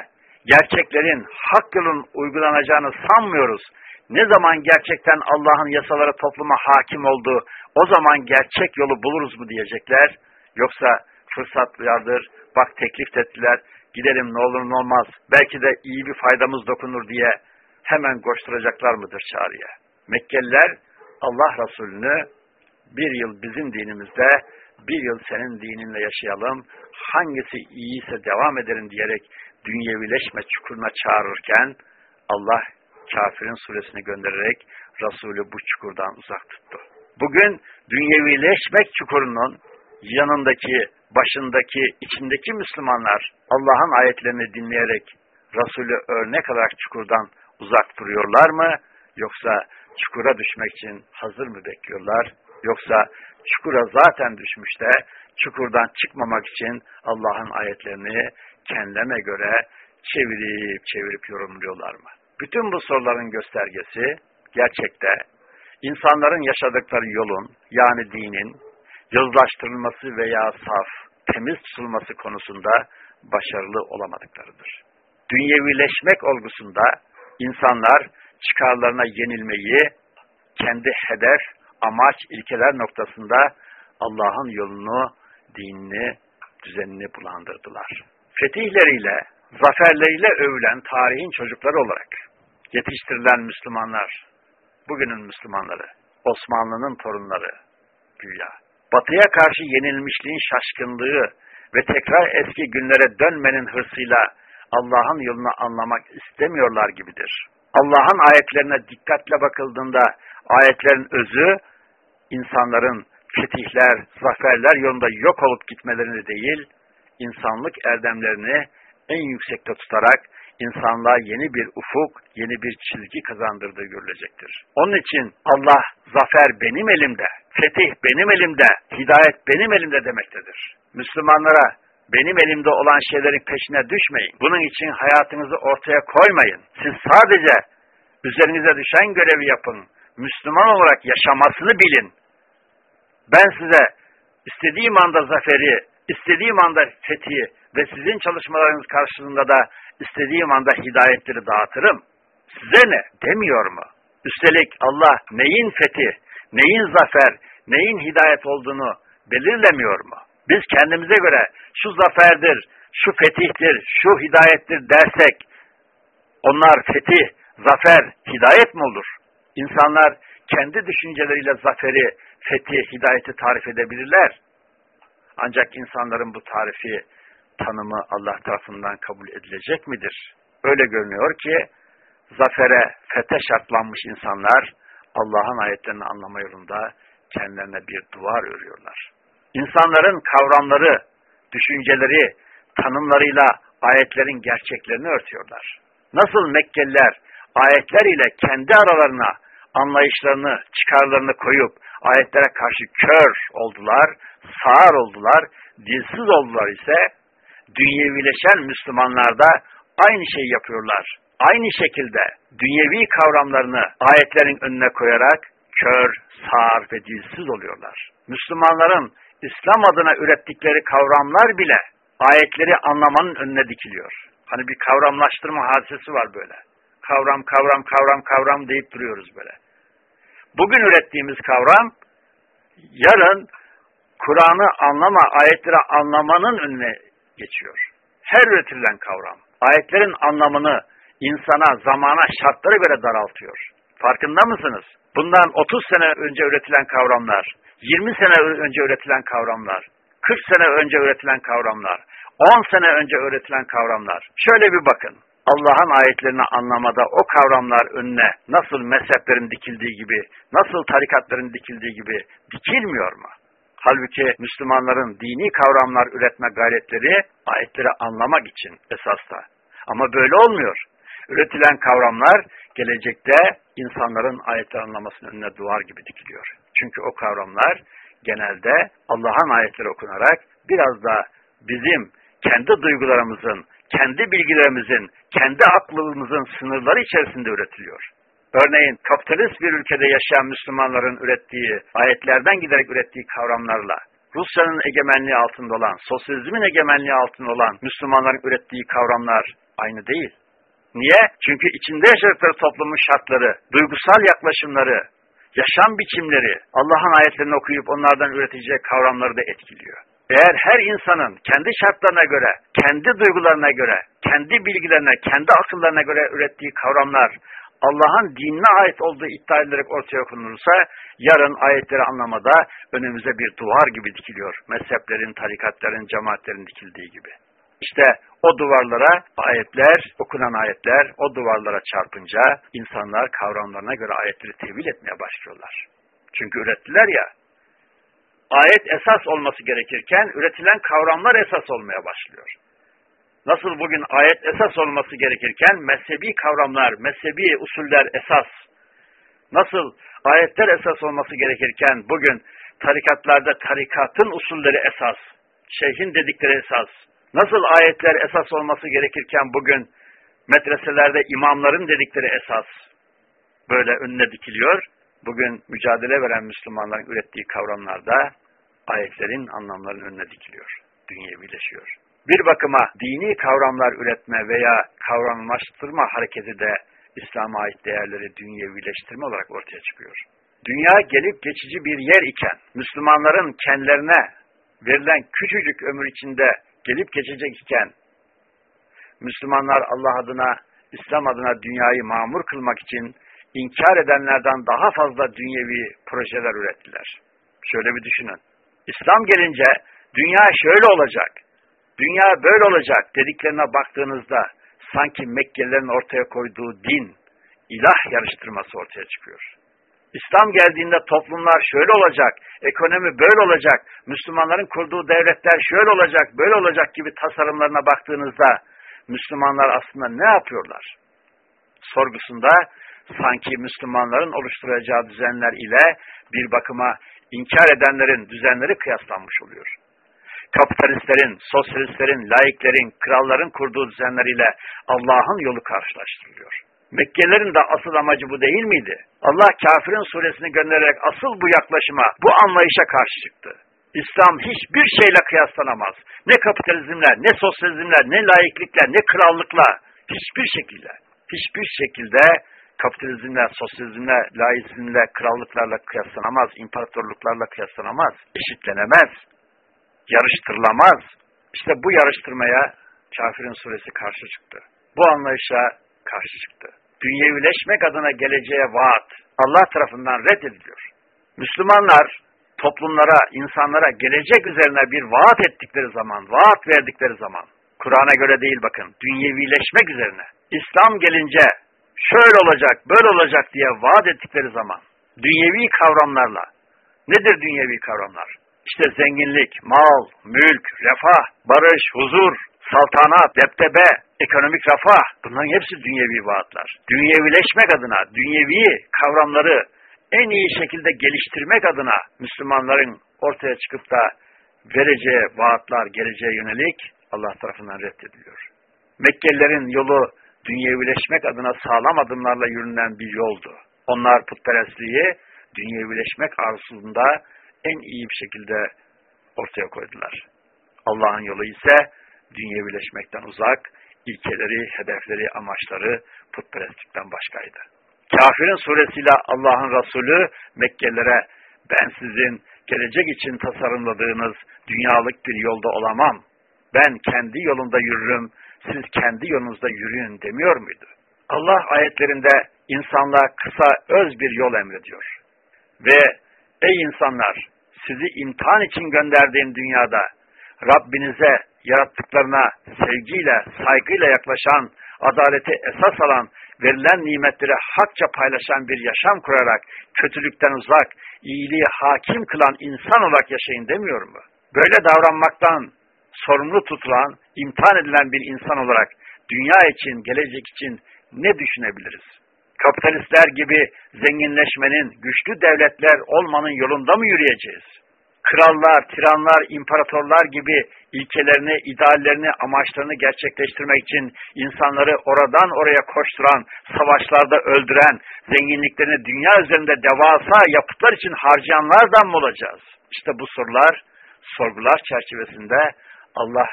gerçeklerin hak yolun uygulanacağını sanmıyoruz. Ne zaman gerçekten Allah'ın yasaları topluma hakim oldu, o zaman gerçek yolu buluruz mu diyecekler. Yoksa fırsat yardır, bak teklif ettiler, gidelim ne olur ne olmaz, belki de iyi bir faydamız dokunur diye hemen koşturacaklar mıdır çağrıya? Mekkeliler Allah Resulü'nü bir yıl bizim dinimizde, bir yıl senin dininle yaşayalım, hangisi iyiyse devam edelim diyerek dünyevileşme çukuruna çağırırken Allah kafirin suresini göndererek Resulü bu çukurdan uzak tuttu. Bugün dünyevileşmek çukurunun yanındaki, başındaki, içindeki Müslümanlar Allah'ın ayetlerini dinleyerek Resulü örnek alarak çukurdan uzak duruyorlar mı? Yoksa çukura düşmek için hazır mı bekliyorlar? Yoksa çukura zaten düşmüş de çukurdan çıkmamak için Allah'ın ayetlerini kendilerine göre çevirip çevirip yorumluyorlar mı? Bütün bu soruların göstergesi gerçekte insanların yaşadıkları yolun yani dinin yozlaştırılması veya saf, temiz tutulması konusunda başarılı olamadıklarıdır. Dünyevileşmek olgusunda insanlar çıkarlarına yenilmeyi kendi hedef, amaç, ilkeler noktasında Allah'ın yolunu, dinini, düzenini bulandırdılar. Fetihleriyle, zaferleriyle övülen tarihin çocukları olarak yetiştirilen Müslümanlar, bugünün Müslümanları, Osmanlı'nın torunları, güya, batıya karşı yenilmişliğin şaşkınlığı ve tekrar eski günlere dönmenin hırsıyla Allah'ın yolunu anlamak istemiyorlar gibidir. Allah'ın ayetlerine dikkatle bakıldığında ayetlerin özü insanların fetihler, zaferler yolunda yok olup gitmelerini değil, insanlık erdemlerini en yüksekte tutarak insanlığa yeni bir ufuk, yeni bir çizgi kazandırdığı görülecektir. Onun için Allah zafer benim elimde, fetih benim elimde, hidayet benim elimde demektedir. Müslümanlara benim elimde olan şeylerin peşine düşmeyin. Bunun için hayatınızı ortaya koymayın. Siz sadece üzerinize düşen görevi yapın. Müslüman olarak yaşamasını bilin. Ben size istediğim anda zaferi, istediğim anda fethi ve sizin çalışmalarınız karşılığında da istediğim anda hidayetleri dağıtırım. Size ne? Demiyor mu? Üstelik Allah neyin fethi, neyin zafer, neyin hidayet olduğunu belirlemiyor mu? Biz kendimize göre şu zaferdir, şu fetihtir, şu hidayettir dersek onlar fetih, zafer, hidayet mi olur? İnsanlar kendi düşünceleriyle zaferi, fethi, hidayeti tarif edebilirler. Ancak insanların bu tarifi, tanımı Allah tarafından kabul edilecek midir? Öyle görünüyor ki zafere, fete şartlanmış insanlar Allah'ın ayetlerini anlama yolunda kendilerine bir duvar örüyorlar. İnsanların kavramları, düşünceleri, tanımlarıyla ayetlerin gerçeklerini örtüyorlar. Nasıl Mekkeliler ayetler ile kendi aralarına anlayışlarını, çıkarlarını koyup ayetlere karşı kör oldular, sağır oldular, dilsiz oldular ise dünyevileşen Müslümanlar da aynı şeyi yapıyorlar. Aynı şekilde dünyevi kavramlarını ayetlerin önüne koyarak kör, sağır ve dilsiz oluyorlar. Müslümanların İslam adına ürettikleri kavramlar bile ayetleri anlamanın önüne dikiliyor. Hani bir kavramlaştırma hadisesi var böyle. Kavram, kavram, kavram, kavram deyip duruyoruz böyle. Bugün ürettiğimiz kavram, yarın Kur'an'ı anlama, ayetleri anlamanın önüne geçiyor. Her üretilen kavram, ayetlerin anlamını insana, zamana, şartlara göre daraltıyor. Farkında mısınız? Bundan 30 sene önce üretilen kavramlar, 20 sene önce üretilen kavramlar, 40 sene önce üretilen kavramlar, 10 sene önce öğretilen kavramlar. Şöyle bir bakın. Allah'ın ayetlerini anlamada o kavramlar önüne nasıl mezheplerin dikildiği gibi, nasıl tarikatların dikildiği gibi dikilmiyor mu? Halbuki Müslümanların dini kavramlar üretme gayretleri ayetleri anlamak için esasta. Ama böyle olmuyor. Üretilen kavramlar gelecekte insanların ayetleri anlamasının önüne duvar gibi dikiliyor. Çünkü o kavramlar genelde Allah'ın ayetleri okunarak biraz da bizim kendi duygularımızın, kendi bilgilerimizin, kendi aklımızın sınırları içerisinde üretiliyor. Örneğin kapitalist bir ülkede yaşayan Müslümanların ürettiği, ayetlerden giderek ürettiği kavramlarla, Rusya'nın egemenliği altında olan, sosyalizmin egemenliği altında olan Müslümanların ürettiği kavramlar aynı değil. Niye? Çünkü içinde yaşadıkları toplumun şartları, duygusal yaklaşımları, yaşam biçimleri, Allah'ın ayetlerini okuyup onlardan üreteceği kavramları da etkiliyor. Eğer her insanın kendi şartlarına göre, kendi duygularına göre, kendi bilgilerine, kendi akıllarına göre ürettiği kavramlar Allah'ın dinine ait olduğu iddia edilerek ortaya konulursa yarın ayetleri anlamada önümüze bir duvar gibi dikiliyor. Mezheplerin, tarikatların, cemaatlerin dikildiği gibi. İşte o duvarlara ayetler, okunan ayetler o duvarlara çarpınca insanlar kavramlarına göre ayetleri tevil etmeye başlıyorlar. Çünkü ürettiler ya, ayet esas olması gerekirken üretilen kavramlar esas olmaya başlıyor. Nasıl bugün ayet esas olması gerekirken mezhebi kavramlar, mezhebi usuller esas. Nasıl ayetler esas olması gerekirken bugün tarikatlarda tarikatın usulleri esas, şeyhin dedikleri esas. Nasıl ayetler esas olması gerekirken bugün medreselerde imamların dedikleri esas böyle önüne dikiliyor. Bugün mücadele veren Müslümanların ürettiği kavramlarda ayetlerin anlamlarının önüne dikiliyor. Dünyevileşiyor. Bir bakıma dini kavramlar üretme veya kavramlaştırma hareketi de İslam'a ait değerleri dünyevileştirme olarak ortaya çıkıyor. Dünya gelip geçici bir yer iken, Müslümanların kendilerine verilen küçücük ömür içinde gelip geçecek iken, Müslümanlar Allah adına, İslam adına dünyayı mamur kılmak için inkar edenlerden daha fazla dünyevi projeler ürettiler. Şöyle bir düşünün. İslam gelince dünya şöyle olacak, dünya böyle olacak dediklerine baktığınızda sanki Mekkelilerin ortaya koyduğu din, ilah yarıştırması ortaya çıkıyor. İslam geldiğinde toplumlar şöyle olacak, ekonomi böyle olacak, Müslümanların kurduğu devletler şöyle olacak, böyle olacak gibi tasarımlarına baktığınızda Müslümanlar aslında ne yapıyorlar? Sorgusunda sanki Müslümanların oluşturacağı düzenler ile bir bakıma inkar edenlerin düzenleri kıyaslanmış oluyor. Kapitalistlerin, sosyalistlerin, laiklerin, kralların kurduğu düzenleriyle Allah'ın yolu karşılaştırılıyor. Mekkelilerin de asıl amacı bu değil miydi? Allah kafirin suresini göndererek asıl bu yaklaşıma, bu anlayışa karşı çıktı. İslam hiçbir şeyle kıyaslanamaz. Ne kapitalizmle, ne sosyalizmle, ne laiklikle, ne krallıkla, hiçbir şekilde, hiçbir şekilde kapitalizmle, sosyalizmle, laizmle, krallıklarla kıyaslanamaz, imparatorluklarla kıyaslanamaz, eşitlenemez, yarıştırılamaz. İşte bu yarıştırmaya kafirin suresi karşı çıktı. Bu anlayışa karşı çıktı. Dünyevileşmek adına geleceğe vaat Allah tarafından reddediliyor. Müslümanlar toplumlara, insanlara gelecek üzerine bir vaat ettikleri zaman, vaat verdikleri zaman, Kur'an'a göre değil bakın, dünyevileşmek üzerine. İslam gelince şöyle olacak, böyle olacak diye vaat ettikleri zaman, dünyevi kavramlarla, nedir dünyevi kavramlar? İşte zenginlik, mal, mülk, refah, barış, huzur, saltanat, deptebe, ekonomik refah, bunların hepsi dünyevi vaatlar. Dünyevileşmek adına, dünyevi kavramları en iyi şekilde geliştirmek adına Müslümanların ortaya çıkıp da vereceği vaatlar, geleceğe yönelik Allah tarafından reddediliyor. Mekkelilerin yolu dünyevileşmek adına sağlam adımlarla yürünen bir yoldu. Onlar putperestliği dünyevileşmek arzusunda en iyi bir şekilde ortaya koydular. Allah'ın yolu ise dünyevileşmekten uzak, ilkeleri, hedefleri, amaçları putperestlikten başkaydı. Kafirin suresiyle Allah'ın Resulü Mekkelilere ben sizin gelecek için tasarımladığınız dünyalık bir yolda olamam. Ben kendi yolunda yürürüm, siz kendi yolunuzda yürüyün demiyor muydu? Allah ayetlerinde insanlığa kısa öz bir yol emrediyor. Ve ey insanlar sizi imtihan için gönderdiğim dünyada Rabbinize yarattıklarına sevgiyle, saygıyla yaklaşan, adaleti esas alan, verilen nimetleri hakça paylaşan bir yaşam kurarak, kötülükten uzak, iyiliği hakim kılan insan olarak yaşayın demiyor mu? Böyle davranmaktan sorumlu tutulan, imtihan edilen bir insan olarak dünya için, gelecek için ne düşünebiliriz? Kapitalistler gibi zenginleşmenin, güçlü devletler olmanın yolunda mı yürüyeceğiz? Krallar, tiranlar, imparatorlar gibi ilkelerini, ideallerini, amaçlarını gerçekleştirmek için insanları oradan oraya koşturan, savaşlarda öldüren, zenginliklerini dünya üzerinde devasa yapıtlar için harcayanlardan mı olacağız? İşte bu sorular, sorgular çerçevesinde Allah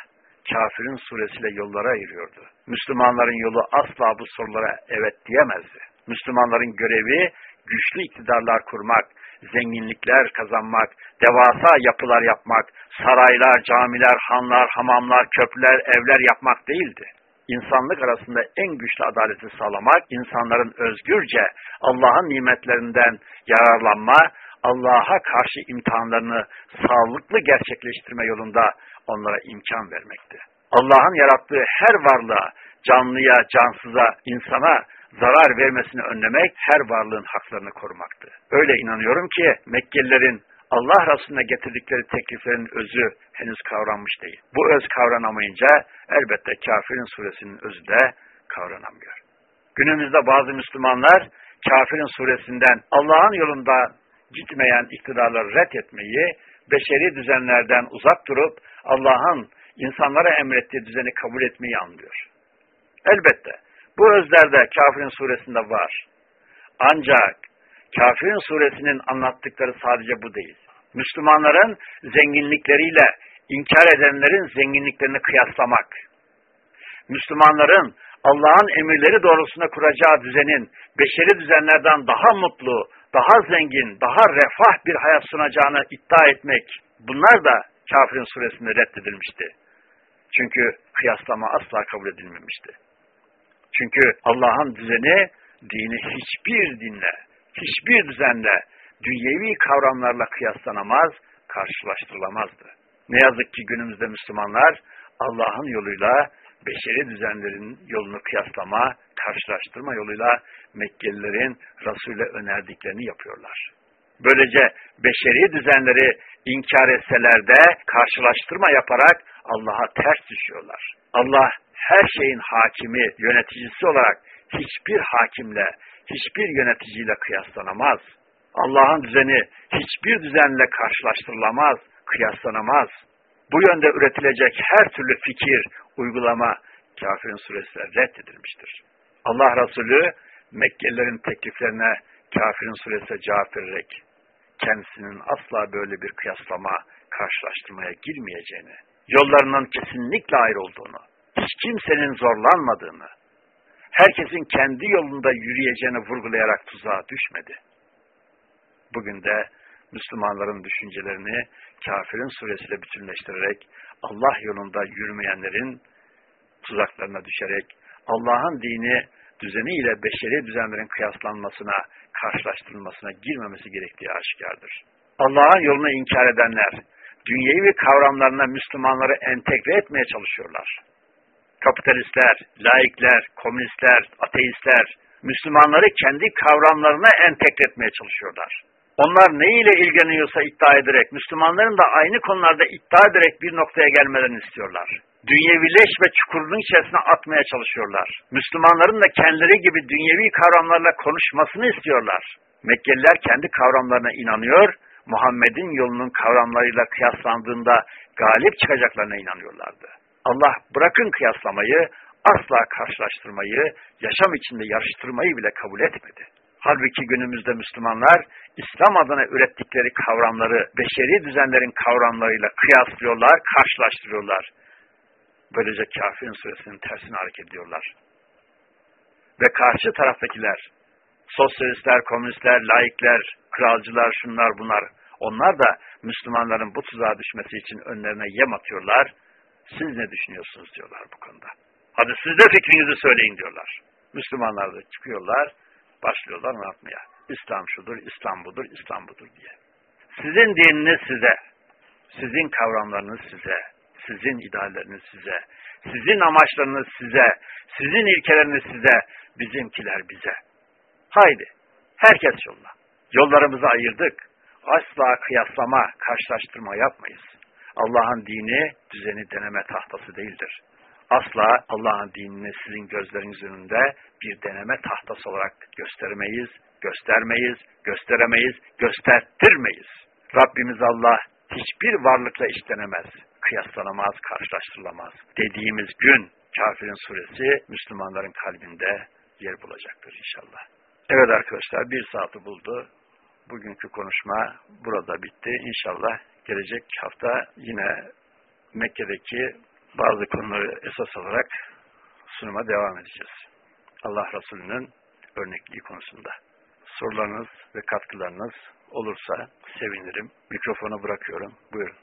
kafirin suresiyle yollara ayırıyordu. Müslümanların yolu asla bu sorulara evet diyemezdi. Müslümanların görevi güçlü iktidarlar kurmak, zenginlikler kazanmak, devasa yapılar yapmak, saraylar, camiler, hanlar, hamamlar, köprüler, evler yapmak değildi. İnsanlık arasında en güçlü adaleti sağlamak, insanların özgürce Allah'ın nimetlerinden yararlanma, Allah'a karşı imtihanlarını sağlıklı gerçekleştirme yolunda onlara imkan vermekti. Allah'ın yarattığı her varlığa, canlıya, cansıza, insana zarar vermesini önlemek her varlığın haklarını korumaktı. Öyle inanıyorum ki Mekkelilerin Allah Resulüne getirdikleri tekliflerin özü henüz kavranmış değil. Bu öz kavranamayınca elbette kafirin suresinin özü de kavranamıyor. Günümüzde bazı Müslümanlar kafirin suresinden Allah'ın yolunda gitmeyen iktidarları ret etmeyi, beşeri düzenlerden uzak durup Allah'ın insanlara emrettiği düzeni kabul etmeyi anlıyor. Elbette bu özlerde kafirin suresinde var. Ancak kafirin suresinin anlattıkları sadece bu değil. Müslümanların zenginlikleriyle inkar edenlerin zenginliklerini kıyaslamak, Müslümanların Allah'ın emirleri doğrultusunda kuracağı düzenin beşeri düzenlerden daha mutlu, daha zengin, daha refah bir hayat sunacağını iddia etmek, bunlar da kafirin suresinde reddedilmişti. Çünkü kıyaslama asla kabul edilmemişti. Çünkü Allah'ın düzeni, dini hiçbir dinle, hiçbir düzenle, dünyevi kavramlarla kıyaslanamaz, karşılaştırılamazdı. Ne yazık ki günümüzde Müslümanlar Allah'ın yoluyla beşeri düzenlerin yolunu kıyaslama, karşılaştırma yoluyla Mekkelilerin Resul'e önerdiklerini yapıyorlar. Böylece beşeri düzenleri inkar etseler de karşılaştırma yaparak Allah'a ters düşüyorlar. Allah her şeyin hakimi, yöneticisi olarak hiçbir hakimle, hiçbir yöneticiyle kıyaslanamaz. Allah'ın düzeni hiçbir düzenle karşılaştırılamaz, kıyaslanamaz. Bu yönde üretilecek her türlü fikir, uygulama kafirin suresinde reddedilmiştir. Allah Resulü Mekkelilerin tekliflerine kafirin suresine cevap vererek kendisinin asla böyle bir kıyaslama, karşılaştırmaya girmeyeceğini, yollarının kesinlikle ayrı olduğunu, hiç kimsenin zorlanmadığını, herkesin kendi yolunda yürüyeceğini vurgulayarak tuzağa düşmedi. Bugün de Müslümanların düşüncelerini kafirin suresiyle bütünleştirerek Allah yolunda yürümeyenlerin tuzaklarına düşerek Allah'ın dini düzeniyle beşeri düzenlerin kıyaslanmasına, karşılaştırılmasına girmemesi gerektiği aşikardır. Allah'ın yolunu inkar edenler, dünyevi kavramlarına Müslümanları entegre etmeye çalışıyorlar. Kapitalistler, laikler, komünistler, ateistler, Müslümanları kendi kavramlarına entegre etmeye çalışıyorlar. Onlar ne ile ilgileniyorsa iddia ederek, Müslümanların da aynı konularda iddia ederek bir noktaya gelmelerini istiyorlar. Dünyevileş ve çukurun içerisine atmaya çalışıyorlar. Müslümanların da kendileri gibi dünyevi kavramlarla konuşmasını istiyorlar. Mekkeliler kendi kavramlarına inanıyor, Muhammed'in yolunun kavramlarıyla kıyaslandığında galip çıkacaklarına inanıyorlardı. Allah bırakın kıyaslamayı, asla karşılaştırmayı, yaşam içinde yarıştırmayı bile kabul etmedi. Halbuki günümüzde Müslümanlar İslam adına ürettikleri kavramları beşeri düzenlerin kavramlarıyla kıyaslıyorlar, karşılaştırıyorlar. Böylece kafirin suresinin tersine hareket ediyorlar. Ve karşı taraftakiler, sosyalistler, komünistler, laikler, kralcılar, şunlar bunlar, onlar da Müslümanların bu tuzağa düşmesi için önlerine yem atıyorlar. Siz ne düşünüyorsunuz diyorlar bu konuda. Hadi siz de fikrinizi söyleyin diyorlar. Müslümanlar da çıkıyorlar, başlıyorlar anlatmaya. İslam şudur, İslam budur, İslam budur diye. Sizin dininiz size, sizin kavramlarınız size, sizin idealleriniz size, sizin amaçlarınız size, sizin ilkeleriniz size, bizimkiler bize. Haydi, herkes yoluna. Yollarımızı ayırdık. Asla kıyaslama, karşılaştırma yapmayız. Allah'ın dini, düzeni deneme tahtası değildir. Asla Allah'ın dinini sizin gözleriniz önünde bir deneme tahtası olarak göstermeyiz, göstermeyiz, gösteremeyiz, göstertirmeyiz. Rabbimiz Allah hiçbir varlıkla işlenemez, kıyaslanamaz, karşılaştırılamaz. Dediğimiz gün kafirin suresi Müslümanların kalbinde yer bulacaktır inşallah. Evet arkadaşlar bir saati buldu. Bugünkü konuşma burada bitti. İnşallah gelecek hafta yine Mekke'deki bazı konuları esas alarak sunuma devam edeceğiz. Allah Resulü'nün örnekliği konusunda. Sorularınız ve katkılarınız olursa sevinirim. Mikrofonu bırakıyorum. Buyurun.